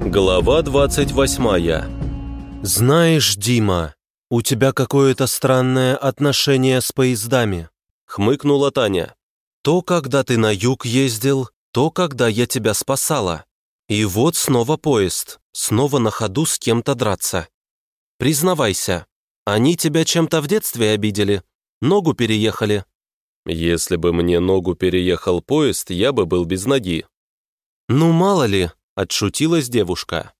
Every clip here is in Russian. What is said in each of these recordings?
Глава 28 «Знаешь, Дима, у тебя какое-то странное отношение с поездами», хмыкнула Таня. «То, когда ты на юг ездил, то, когда я тебя спасала. И вот снова поезд, снова на ходу с кем-то драться. Признавайся, они тебя чем-то в детстве обидели, ногу переехали». «Если бы мне ногу переехал поезд, я бы был без ноги». «Ну, мало ли», отшутилась девушка.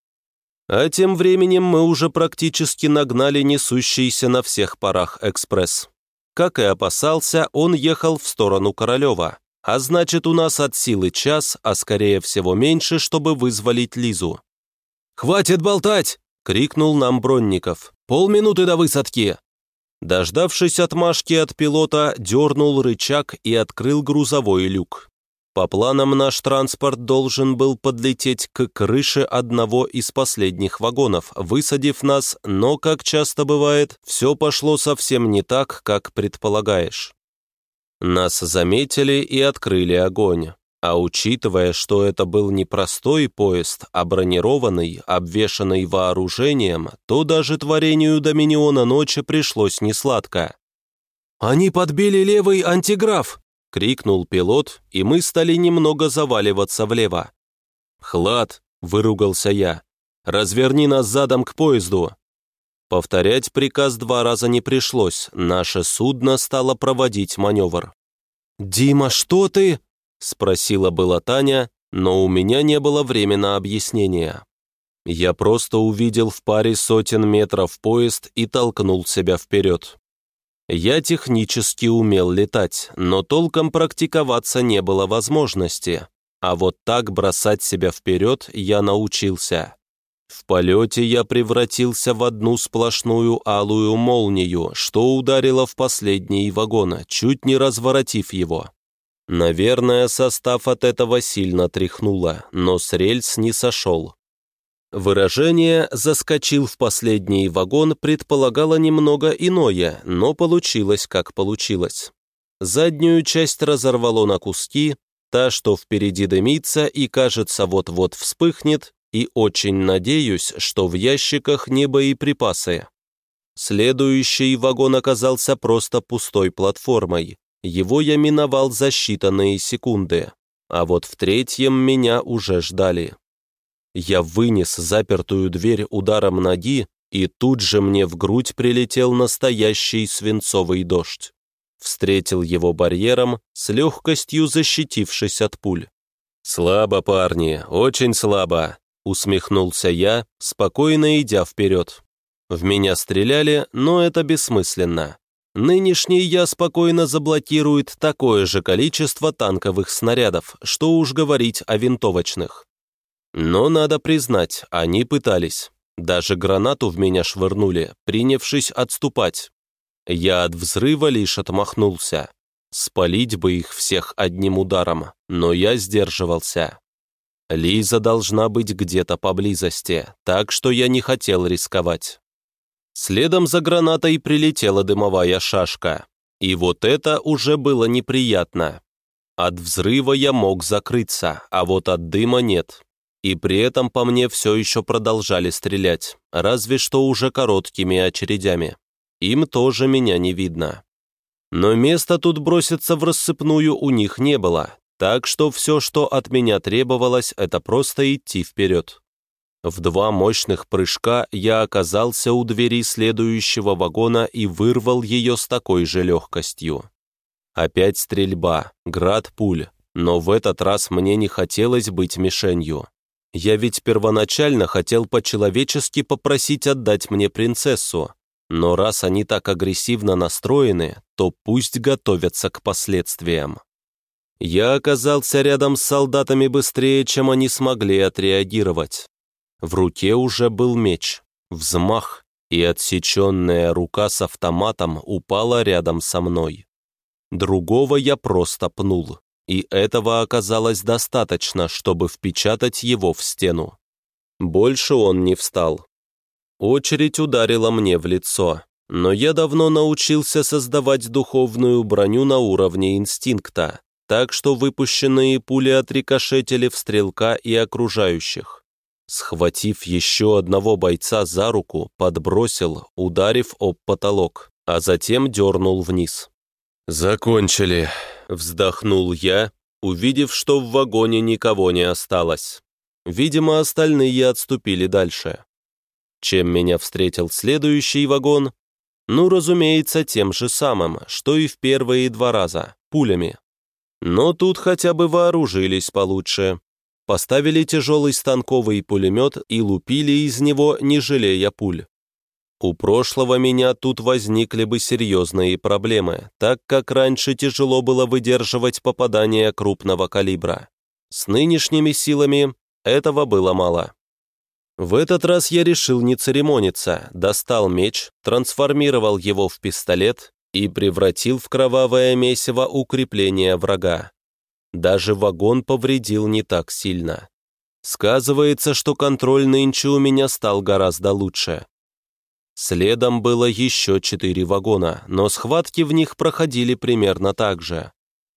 А тем временем мы уже практически нагнали несущийся на всех парах экспресс. Как и опасался, он ехал в сторону Королева. А значит, у нас от силы час, а скорее всего меньше, чтобы вызволить Лизу. «Хватит болтать!» — крикнул нам Бронников. «Полминуты до высадки!» Дождавшись отмашки от пилота, дернул рычаг и открыл грузовой люк. По планам наш транспорт должен был подлететь к крыше одного из последних вагонов, высадив нас, но, как часто бывает, все пошло совсем не так, как предполагаешь. Нас заметили и открыли огонь. А учитывая, что это был не простой поезд, а бронированный, обвешанный вооружением, то даже творению Доминиона ночи пришлось несладко. «Они подбили левый антиграф!» — крикнул пилот, и мы стали немного заваливаться влево. «Хлад!» — выругался я. «Разверни нас задом к поезду!» Повторять приказ два раза не пришлось, наше судно стало проводить маневр. «Дима, что ты?» — спросила была Таня, но у меня не было времени на объяснение. Я просто увидел в паре сотен метров поезд и толкнул себя вперед. Я технически умел летать, но толком практиковаться не было возможности. А вот так бросать себя вперед я научился. В полете я превратился в одну сплошную алую молнию, что ударило в последний вагон, чуть не разворотив его. Наверное, состав от этого сильно тряхнуло, но с рельс не сошел. Выражение «заскочил в последний вагон» предполагало немного иное, но получилось, как получилось. Заднюю часть разорвало на куски, та, что впереди дымится и, кажется, вот-вот вспыхнет, и очень надеюсь, что в ящиках не боеприпасы. Следующий вагон оказался просто пустой платформой. Его я миновал за считанные секунды, а вот в третьем меня уже ждали. Я вынес запертую дверь ударом ноги, и тут же мне в грудь прилетел настоящий свинцовый дождь. Встретил его барьером, с легкостью защитившись от пуль. «Слабо, парни, очень слабо», — усмехнулся я, спокойно идя вперед. В меня стреляли, но это бессмысленно. Нынешний я спокойно заблокирует такое же количество танковых снарядов, что уж говорить о винтовочных. Но, надо признать, они пытались. Даже гранату в меня швырнули, принявшись отступать. Я от взрыва лишь отмахнулся. Спалить бы их всех одним ударом, но я сдерживался. Лиза должна быть где-то поблизости, так что я не хотел рисковать. Следом за гранатой прилетела дымовая шашка. И вот это уже было неприятно. От взрыва я мог закрыться, а вот от дыма нет. И при этом по мне все еще продолжали стрелять, разве что уже короткими очередями. Им тоже меня не видно. Но места тут броситься в рассыпную у них не было, так что все, что от меня требовалось, это просто идти вперед. В два мощных прыжка я оказался у двери следующего вагона и вырвал ее с такой же легкостью. Опять стрельба, град пуль, но в этот раз мне не хотелось быть мишенью. Я ведь первоначально хотел по-человечески попросить отдать мне принцессу, но раз они так агрессивно настроены, то пусть готовятся к последствиям. Я оказался рядом с солдатами быстрее, чем они смогли отреагировать. В руке уже был меч, взмах, и отсеченная рука с автоматом упала рядом со мной. Другого я просто пнул и этого оказалось достаточно, чтобы впечатать его в стену. Больше он не встал. Очередь ударила мне в лицо, но я давно научился создавать духовную броню на уровне инстинкта, так что выпущенные пули отрикошетили в стрелка и окружающих. Схватив еще одного бойца за руку, подбросил, ударив об потолок, а затем дернул вниз. «Закончили», — вздохнул я, увидев, что в вагоне никого не осталось. Видимо, остальные отступили дальше. Чем меня встретил следующий вагон? Ну, разумеется, тем же самым, что и в первые два раза, пулями. Но тут хотя бы вооружились получше. Поставили тяжелый станковый пулемет и лупили из него, не жалея пуль. У прошлого меня тут возникли бы серьезные проблемы, так как раньше тяжело было выдерживать попадания крупного калибра. С нынешними силами этого было мало. В этот раз я решил не церемониться, достал меч, трансформировал его в пистолет и превратил в кровавое месиво укрепление врага. Даже вагон повредил не так сильно. Сказывается, что контроль нынче у меня стал гораздо лучше. Следом было еще четыре вагона, но схватки в них проходили примерно так же.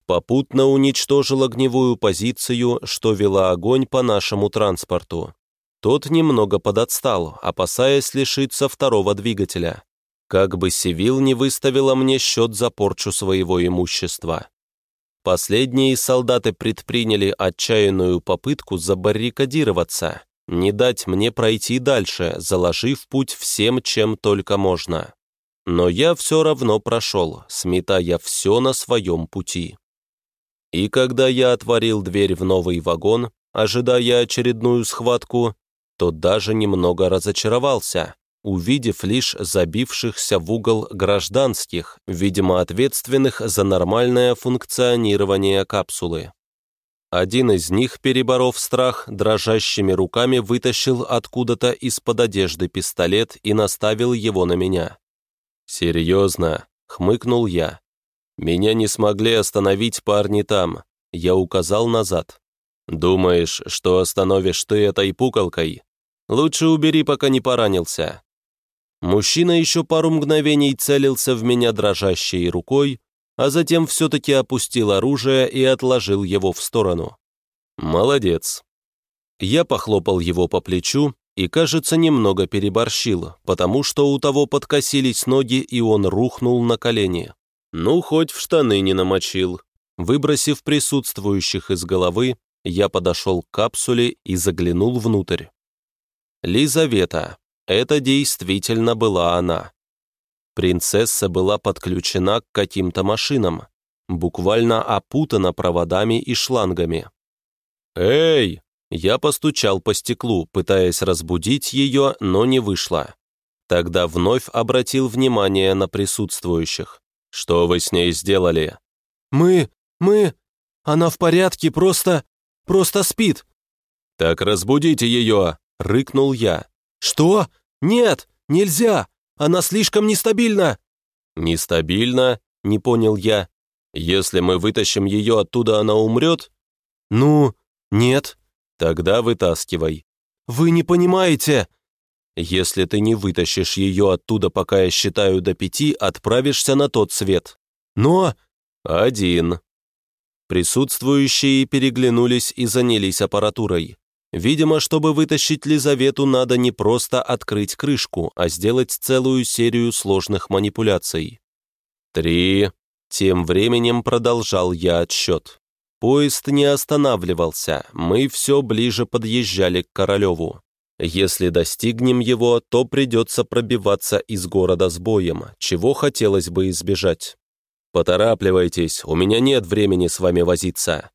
Попутно уничтожил огневую позицию, что вела огонь по нашему транспорту. Тот немного подотстал, опасаясь лишиться второго двигателя. Как бы Сивил не выставила мне счет за порчу своего имущества. Последние солдаты предприняли отчаянную попытку забаррикадироваться, не дать мне пройти дальше, заложив путь всем, чем только можно. Но я все равно прошел, сметая все на своем пути. И когда я отворил дверь в новый вагон, ожидая очередную схватку, то даже немного разочаровался, увидев лишь забившихся в угол гражданских, видимо, ответственных за нормальное функционирование капсулы. Один из них, переборов страх, дрожащими руками вытащил откуда-то из-под одежды пистолет и наставил его на меня. «Серьезно?» — хмыкнул я. «Меня не смогли остановить парни там», — я указал назад. «Думаешь, что остановишь ты этой пукалкой? Лучше убери, пока не поранился». Мужчина еще пару мгновений целился в меня дрожащей рукой, а затем все-таки опустил оружие и отложил его в сторону. «Молодец». Я похлопал его по плечу и, кажется, немного переборщил, потому что у того подкосились ноги, и он рухнул на колени. Ну, хоть в штаны не намочил. Выбросив присутствующих из головы, я подошел к капсуле и заглянул внутрь. Лизавета. Это действительно была она. Принцесса была подключена к каким-то машинам, буквально опутана проводами и шлангами. «Эй!» Я постучал по стеклу, пытаясь разбудить ее, но не вышло. Тогда вновь обратил внимание на присутствующих. «Что вы с ней сделали?» «Мы... мы... Она в порядке, просто... просто спит». «Так разбудите ее!» — рыкнул я. «Что? Нет, нельзя! Она слишком нестабильна!» «Нестабильна?» — не понял я. «Если мы вытащим ее оттуда, она умрет?» «Ну, нет». «Тогда вытаскивай». «Вы не понимаете!» «Если ты не вытащишь ее оттуда, пока я считаю до пяти, отправишься на тот свет». «Но...» «Один». Присутствующие переглянулись и занялись аппаратурой. Видимо, чтобы вытащить Лизавету, надо не просто открыть крышку, а сделать целую серию сложных манипуляций. Три. Тем временем продолжал я отсчет. Поезд не останавливался, мы все ближе подъезжали к Королеву. Если достигнем его, то придется пробиваться из города с боем, чего хотелось бы избежать. Поторапливайтесь, у меня нет времени с вами возиться.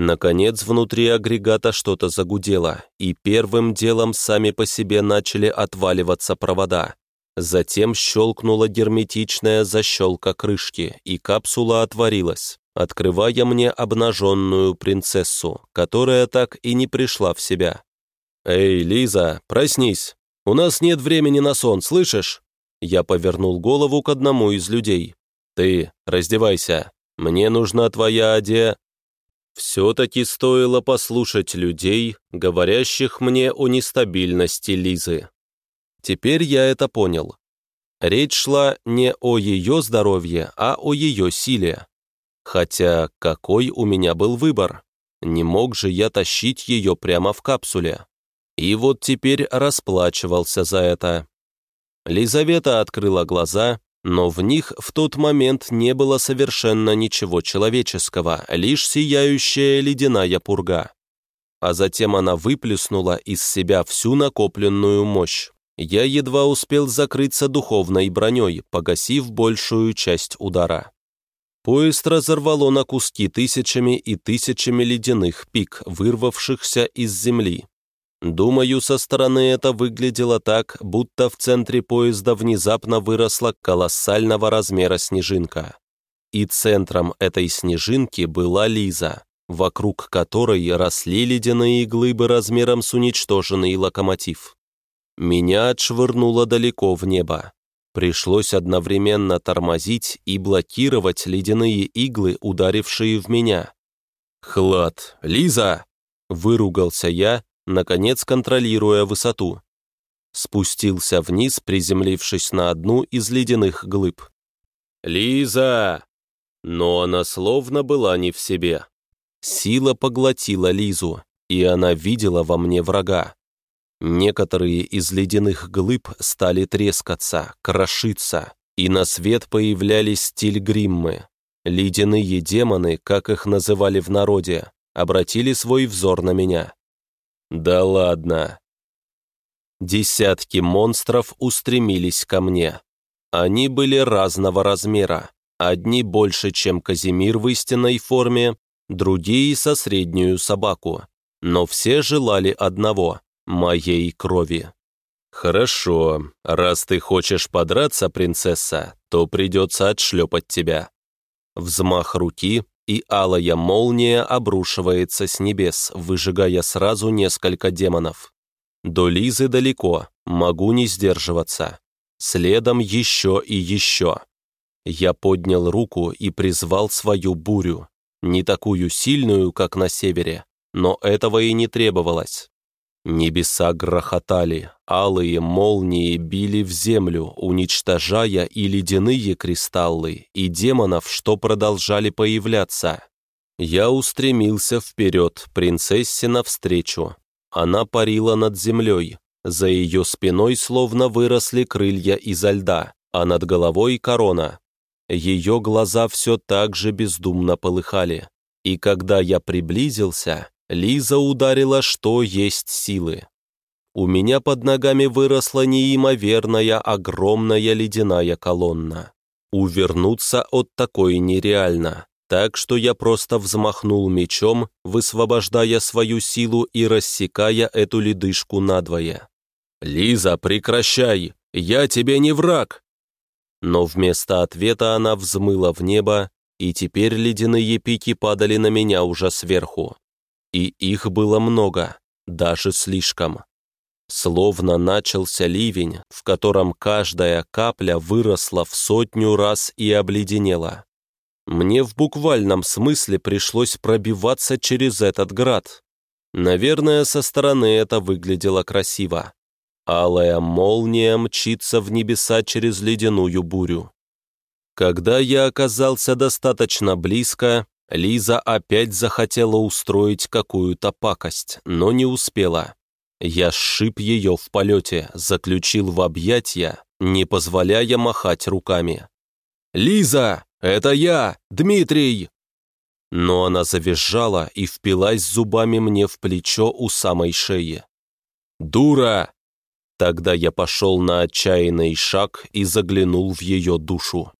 Наконец, внутри агрегата что-то загудело, и первым делом сами по себе начали отваливаться провода. Затем щелкнула герметичная защелка крышки, и капсула отворилась, открывая мне обнаженную принцессу, которая так и не пришла в себя. «Эй, Лиза, проснись! У нас нет времени на сон, слышишь?» Я повернул голову к одному из людей. «Ты, раздевайся. Мне нужна твоя оде...» Все-таки стоило послушать людей, говорящих мне о нестабильности Лизы. Теперь я это понял. Речь шла не о ее здоровье, а о ее силе. Хотя какой у меня был выбор? Не мог же я тащить ее прямо в капсуле. И вот теперь расплачивался за это. Лизавета открыла глаза, но в них в тот момент не было совершенно ничего человеческого, лишь сияющая ледяная пурга. А затем она выплеснула из себя всю накопленную мощь. Я едва успел закрыться духовной броней, погасив большую часть удара. Поезд разорвало на куски тысячами и тысячами ледяных пик, вырвавшихся из земли. Думаю, со стороны это выглядело так, будто в центре поезда внезапно выросла колоссального размера снежинка. И центром этой снежинки была Лиза, вокруг которой росли ледяные глыбы размером с уничтоженный локомотив. Меня отшвырнуло далеко в небо. Пришлось одновременно тормозить и блокировать ледяные иглы, ударившие в меня. «Хлад! Лиза!» — выругался я, наконец контролируя высоту. Спустился вниз, приземлившись на одну из ледяных глыб. «Лиза!» Но она словно была не в себе. Сила поглотила Лизу, и она видела во мне врага. Некоторые из ледяных глыб стали трескаться, крошиться, и на свет появлялись стильгриммы. Ледяные демоны, как их называли в народе, обратили свой взор на меня. «Да ладно!» Десятки монстров устремились ко мне. Они были разного размера. Одни больше, чем Казимир в истинной форме, другие со среднюю собаку. Но все желали одного моей крови. «Хорошо, раз ты хочешь подраться, принцесса, то придется отшлепать тебя». Взмах руки, и алая молния обрушивается с небес, выжигая сразу несколько демонов. До Лизы далеко, могу не сдерживаться. Следом еще и еще. Я поднял руку и призвал свою бурю. Не такую сильную, как на севере, но этого и не требовалось. Небеса грохотали, алые молнии били в землю, уничтожая и ледяные кристаллы, и демонов, что продолжали появляться. Я устремился вперед, принцессе навстречу. Она парила над землей. За ее спиной словно выросли крылья изо льда, а над головой корона. Ее глаза все так же бездумно полыхали. И когда я приблизился, Лиза ударила, что есть силы. У меня под ногами выросла неимоверная огромная ледяная колонна. Увернуться от такой нереально, так что я просто взмахнул мечом, высвобождая свою силу и рассекая эту ледышку надвое. «Лиза, прекращай! Я тебе не враг!» Но вместо ответа она взмыла в небо, и теперь ледяные пики падали на меня уже сверху. И их было много, даже слишком. Словно начался ливень, в котором каждая капля выросла в сотню раз и обледенела. Мне в буквальном смысле пришлось пробиваться через этот град. Наверное, со стороны это выглядело красиво. Алая молния мчится в небеса через ледяную бурю. Когда я оказался достаточно близко, Лиза опять захотела устроить какую-то пакость, но не успела. Я сшиб ее в полете, заключил в объятья, не позволяя махать руками. «Лиза, это я, Дмитрий!» Но она завизжала и впилась зубами мне в плечо у самой шеи. «Дура!» Тогда я пошел на отчаянный шаг и заглянул в ее душу.